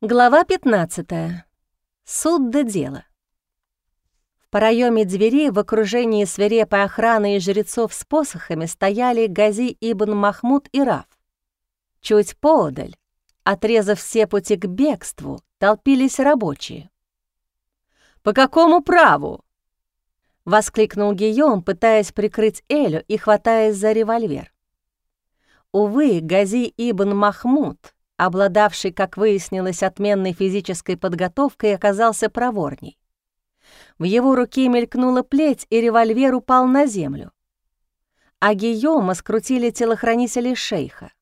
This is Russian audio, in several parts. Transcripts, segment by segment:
Глава 15. Суд до дела. В проеме двери в окружении свирепой охраны и жрецов с посохами стояли Гази ибн Махмуд и Раф. Чуть поодаль, отрезав все пути к бегству, толпились рабочие. «По какому праву?» — воскликнул Гийом, пытаясь прикрыть Элю и хватаясь за револьвер. Увы, Гази ибн Махмуд — обладавший, как выяснилось, отменной физической подготовкой, оказался проворней. В его руке мелькнула плеть, и револьвер упал на землю. А Гийома скрутили телохранители шейха.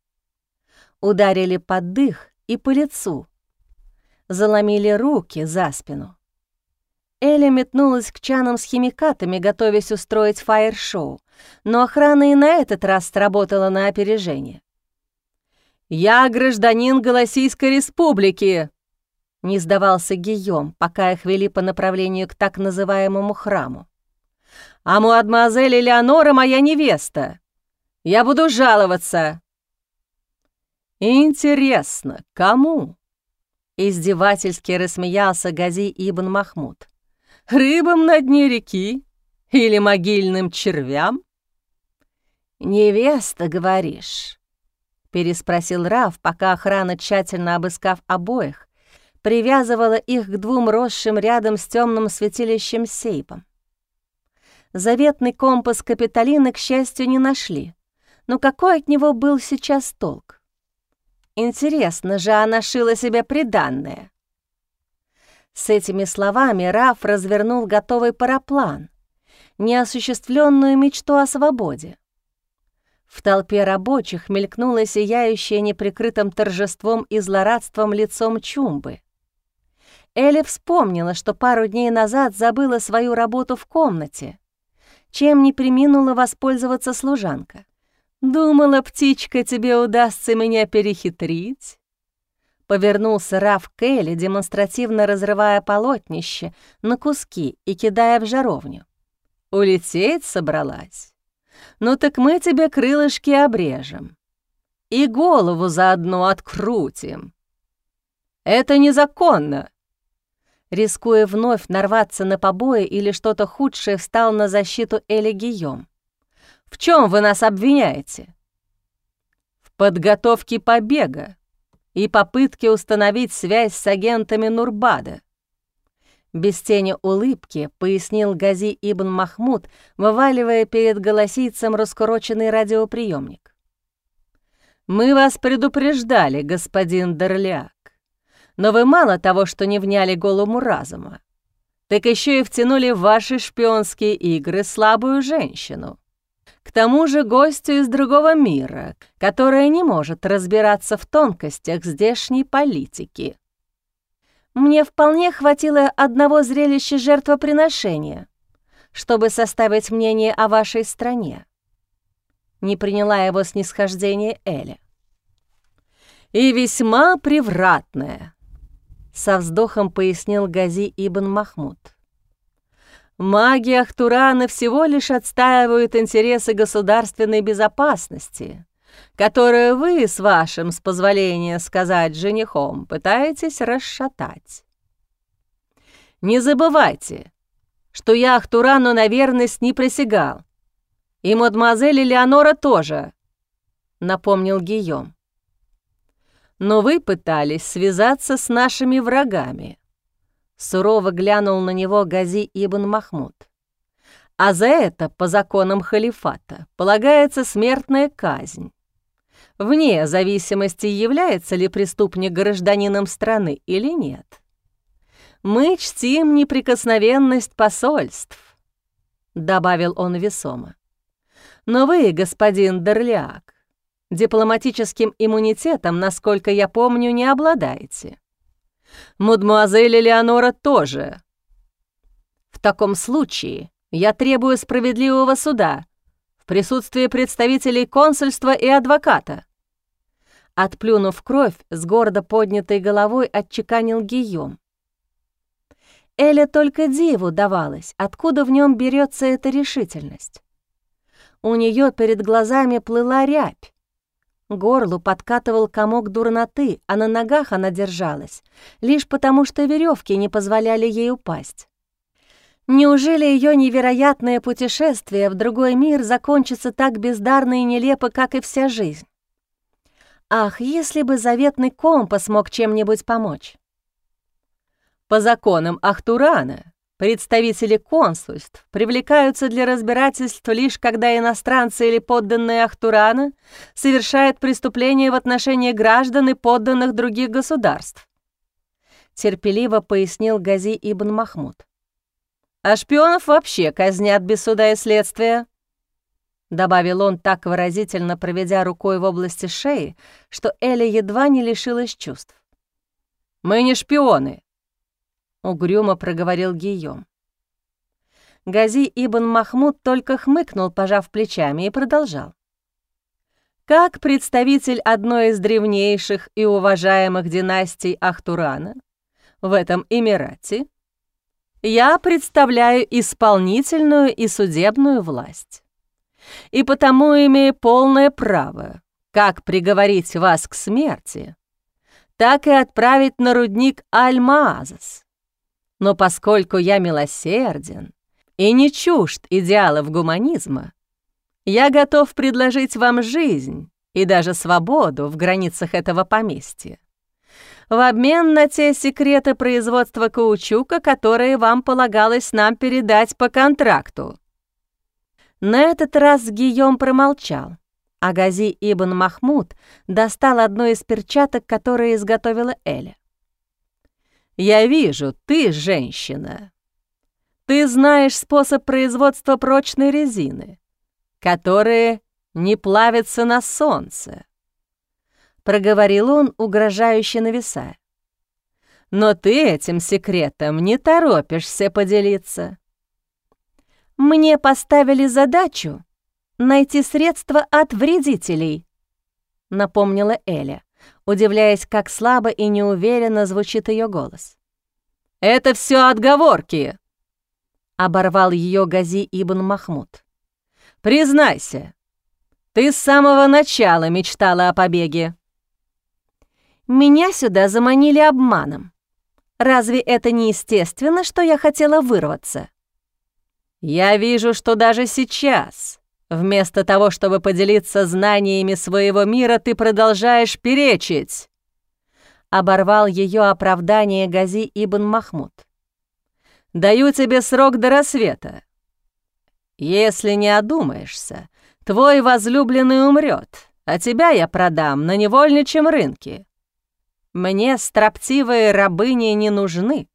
Ударили под дых и по лицу. Заломили руки за спину. Эля метнулась к чанам с химикатами, готовясь устроить фаер-шоу, но охрана и на этот раз сработала на опережение. «Я гражданин Голосийской республики!» Не сдавался Гийом, пока их вели по направлению к так называемому храму. «А мадемуазель Элеонора моя невеста! Я буду жаловаться!» «Интересно, кому?» Издевательски рассмеялся Гази Ибн Махмуд. «Рыбам на дне реки или могильным червям?» «Невеста, говоришь?» Переспросил Раф, пока охрана, тщательно обыскав обоих, привязывала их к двум росшим рядом с темным святилищем сейпом. Заветный компас Капитолины, к счастью, не нашли. Но какой от него был сейчас толк? Интересно же, она шила себе приданное. С этими словами Раф развернул готовый параплан, неосуществленную мечту о свободе. В толпе рабочих мелькнуло сияющее неприкрытым торжеством и злорадством лицом Чумбы. Элли вспомнила, что пару дней назад забыла свою работу в комнате, чем не приминула воспользоваться служанка. «Думала, птичка, тебе удастся меня перехитрить?» Повернулся Раф к Элли, демонстративно разрывая полотнище на куски и кидая в жаровню. «Улететь собралась?» Ну так мы тебе крылышки обрежем. И голову заодно открутим. Это незаконно. Рискуя вновь нарваться на побои или что-то худшее, встал на защиту Эли Гийом. «В чем вы нас обвиняете?» «В подготовке побега и попытке установить связь с агентами Нурбада. Без тени улыбки пояснил Гази Ибн Махмуд, вываливая перед голосийцем раскуроченный радиоприемник. «Мы вас предупреждали, господин Дерляк, но вы мало того, что не вняли голому разума, так еще и втянули в ваши шпионские игры слабую женщину. К тому же гостю из другого мира, которая не может разбираться в тонкостях здешней политики». Мне вполне хватило одного зрелища жертвоприношения, чтобы составить мнение о вашей стране. Не приняла его снисхождение Эля. «И весьма превратное», — со вздохом пояснил Гази Ибн Махмуд. «Маги Ахтурана всего лишь отстаивают интересы государственной безопасности, которое вы с вашим, с позволения сказать, женихом пытаетесь расшатать. Не забывайте, что я Ахтурану на верность не присягал, и мадемуазель Элеонора тоже, — напомнил Гийом. Но вы пытались связаться с нашими врагами. Сурово глянул на него Гази Ибн Махмуд. А за это, по законам халифата, полагается смертная казнь вне зависимости, является ли преступник гражданином страны или нет. Мы чтим неприкосновенность посольств, добавил он весомо. Но вы, господин Дерляк, дипломатическим иммунитетом, насколько я помню, не обладаете. Мадемуазель Элеонора тоже. В таком случае я требую справедливого суда в присутствии представителей консульства и адвоката. Отплюнув кровь, с гордо поднятой головой отчеканил Гийом. Эля только диву давалась, откуда в нем берется эта решительность. У нее перед глазами плыла рябь, Горлу подкатывал комок дурноты, а на ногах она держалась, лишь потому что веревки не позволяли ей упасть. Неужели ее невероятное путешествие в другой мир закончится так бездарно и нелепо, как и вся жизнь? Ах, если бы заветный компас мог чем-нибудь помочь! По законам Ахтурана Представители консульств привлекаются для разбирательств лишь когда иностранцы или подданные Ахтурана совершают преступления в отношении граждан и подданных других государств. Терпеливо пояснил Гази Ибн Махмуд. А шпионов вообще казнят без суда и следствия. Добавил он так выразительно, проведя рукой в области шеи, что Эля едва не лишилась чувств. «Мы не шпионы», угрюмо проговорил Гийом. Гази Ибн Махмуд только хмыкнул, пожав плечами, и продолжал. Как представитель одной из древнейших и уважаемых династий Ахтурана в этом Эмирате, я представляю исполнительную и судебную власть. И потому имею полное право как приговорить вас к смерти, так и отправить на рудник Аль-Маазас, но поскольку я милосерден и не чужд идеалов гуманизма, я готов предложить вам жизнь и даже свободу в границах этого поместья. В обмен на те секреты производства каучука, которые вам полагалось нам передать по контракту. На этот раз Гийом промолчал, а Гази Ибн Махмуд достал одну из перчаток, которые изготовила Эля. Я вижу, ты женщина. Ты знаешь способ производства прочной резины, которые не плавятся на солнце. Проговорил он, угрожающе нависая. Но ты этим секретом не торопишься поделиться. Мне поставили задачу найти средства от вредителей, напомнила Эля удивляясь, как слабо и неуверенно звучит ее голос. «Это все отговорки!» — оборвал ее Гази Ибн Махмуд. «Признайся, ты с самого начала мечтала о побеге». «Меня сюда заманили обманом. Разве это не естественно, что я хотела вырваться?» «Я вижу, что даже сейчас Вместо того, чтобы поделиться знаниями своего мира, ты продолжаешь перечить!» Оборвал ее оправдание Гази Ибн Махмуд. «Даю тебе срок до рассвета. Если не одумаешься, твой возлюбленный умрет, а тебя я продам на невольничьем рынке. Мне строптивые рабыни не нужны».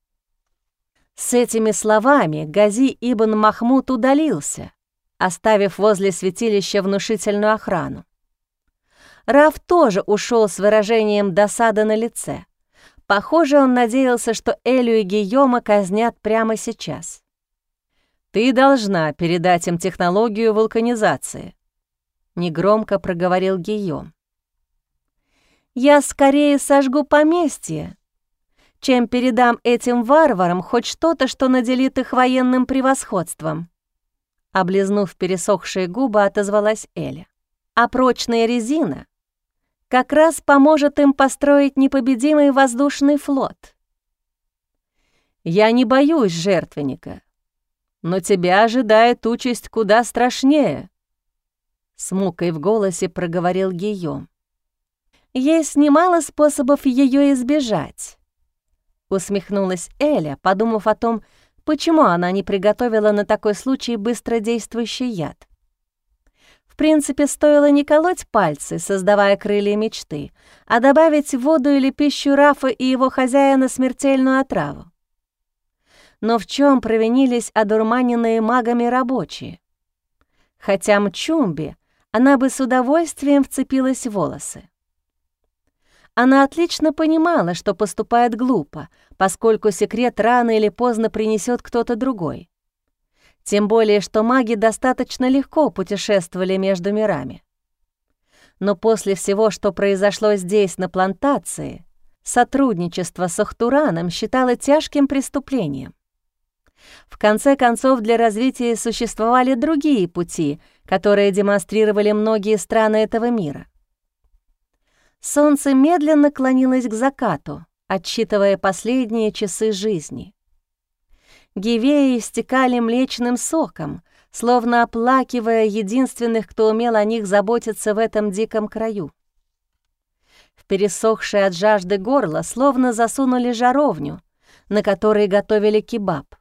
С этими словами Гази Ибн Махмуд удалился, оставив возле святилища внушительную охрану. Раф тоже ушел с выражением досады на лице. Похоже, он надеялся, что Элю и Гийома казнят прямо сейчас. «Ты должна передать им технологию вулканизации», — негромко проговорил Гийом. «Я скорее сожгу поместье, чем передам этим варварам хоть что-то, что наделит их военным превосходством», Облизнув пересохшие губы, отозвалась Эля. «А прочная резина как раз поможет им построить непобедимый воздушный флот». «Я не боюсь жертвенника, но тебя ожидает участь куда страшнее», — с мукой в голосе проговорил Гийом. «Есть немало способов ее избежать», — усмехнулась Эля, подумав о том, Почему она не приготовила на такой случай быстродействующий яд? В принципе, стоило не колоть пальцы, создавая крылья мечты, а добавить воду или пищу Рафа и его хозяина смертельную отраву. Но в чем провинились одурманенные магами рабочие? Хотя Мчумби она бы с удовольствием вцепилась в волосы. Она отлично понимала, что поступает глупо, поскольку секрет рано или поздно принесет кто-то другой. Тем более, что маги достаточно легко путешествовали между мирами. Но после всего, что произошло здесь, на плантации, сотрудничество с Ахтураном считало тяжким преступлением. В конце концов, для развития существовали другие пути, которые демонстрировали многие страны этого мира. Солнце медленно клонилось к закату, отсчитывая последние часы жизни. Гивеи истекали млечным соком, словно оплакивая единственных, кто умел о них заботиться в этом диком краю. В пересохшее от жажды горло словно засунули жаровню, на которой готовили кебаб.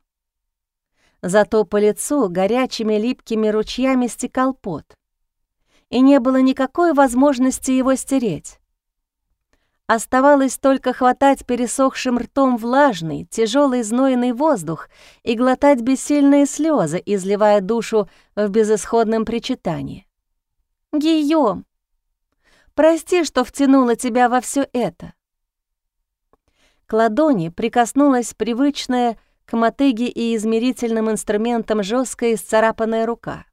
Зато по лицу горячими липкими ручьями стекал пот, и не было никакой возможности его стереть. Оставалось только хватать пересохшим ртом влажный, тяжелый знойный воздух и глотать бессильные слезы, изливая душу в безысходном причитании. «Гийом, прости, что втянула тебя во все это». К ладони прикоснулась привычная к мотыге и измерительным инструментам жесткая исцарапанная рука.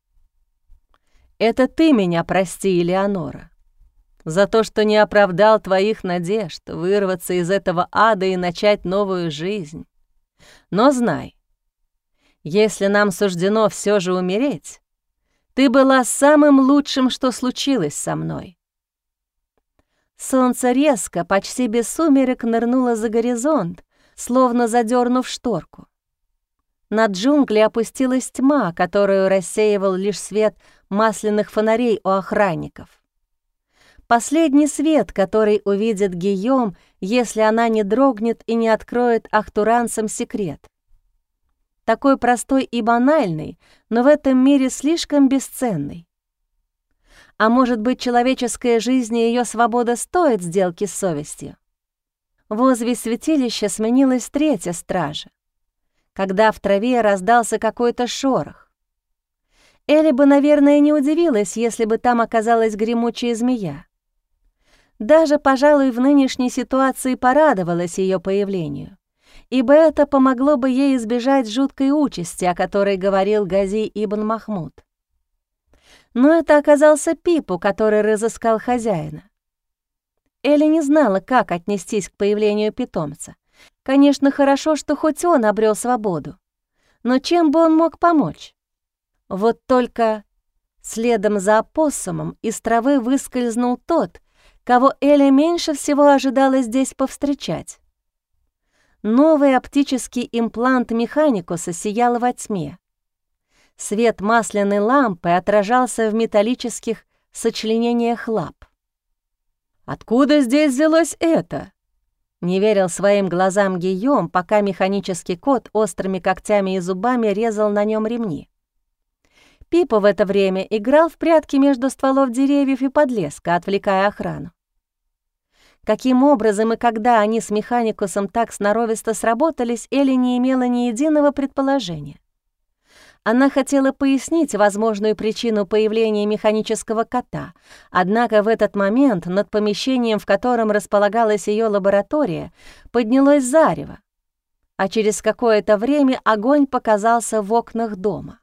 «Это ты меня прости, Элеонора за то, что не оправдал твоих надежд вырваться из этого ада и начать новую жизнь. Но знай, если нам суждено все же умереть, ты была самым лучшим, что случилось со мной. Солнце резко, почти без сумерек, нырнуло за горизонт, словно задернув шторку. На джунгли опустилась тьма, которую рассеивал лишь свет масляных фонарей у охранников. Последний свет, который увидит Гийом, если она не дрогнет и не откроет ахтуранцам секрет. Такой простой и банальный, но в этом мире слишком бесценный. А может быть, человеческая жизнь и ее свобода стоят сделки с совестью? Возле святилища сменилась третья стража, когда в траве раздался какой-то шорох. Элли бы, наверное, не удивилась, если бы там оказалась гремучая змея. Даже, пожалуй, в нынешней ситуации порадовалась ее появлению, ибо это помогло бы ей избежать жуткой участи, о которой говорил Гази Ибн Махмуд. Но это оказался Пипу, который разыскал хозяина. Элли не знала, как отнестись к появлению питомца. Конечно, хорошо, что хоть он обрел свободу. Но чем бы он мог помочь? Вот только следом за опоссумом из травы выскользнул тот, кого Эля меньше всего ожидала здесь повстречать. Новый оптический имплант Механикуса сиял во тьме. Свет масляной лампы отражался в металлических сочленениях лап. «Откуда здесь взялось это?» Не верил своим глазам Гийом, пока механический кот острыми когтями и зубами резал на нем ремни. Пипа в это время играл в прятки между стволов деревьев и подлеска, отвлекая охрану. Каким образом и когда они с Механикусом так сноровисто сработались, Элли не имела ни единого предположения. Она хотела пояснить возможную причину появления механического кота, однако в этот момент над помещением, в котором располагалась ее лаборатория, поднялось зарево, а через какое-то время огонь показался в окнах дома.